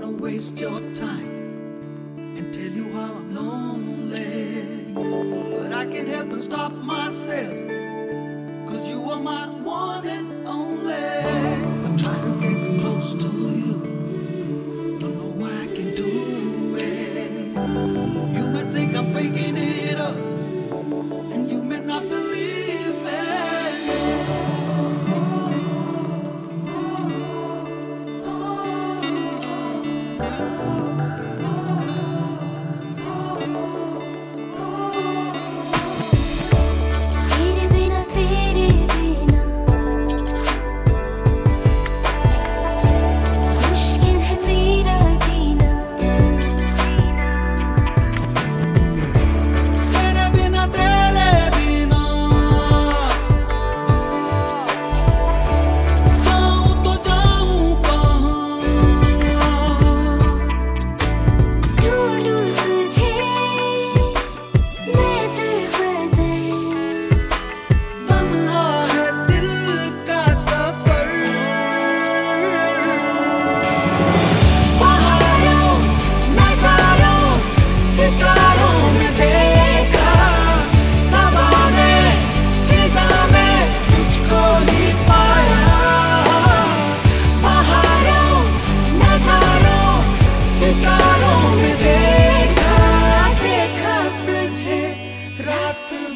wanna waste your time and tell you how I'm lonely. But I can't help but stop myself, cause you are my one and only. tratti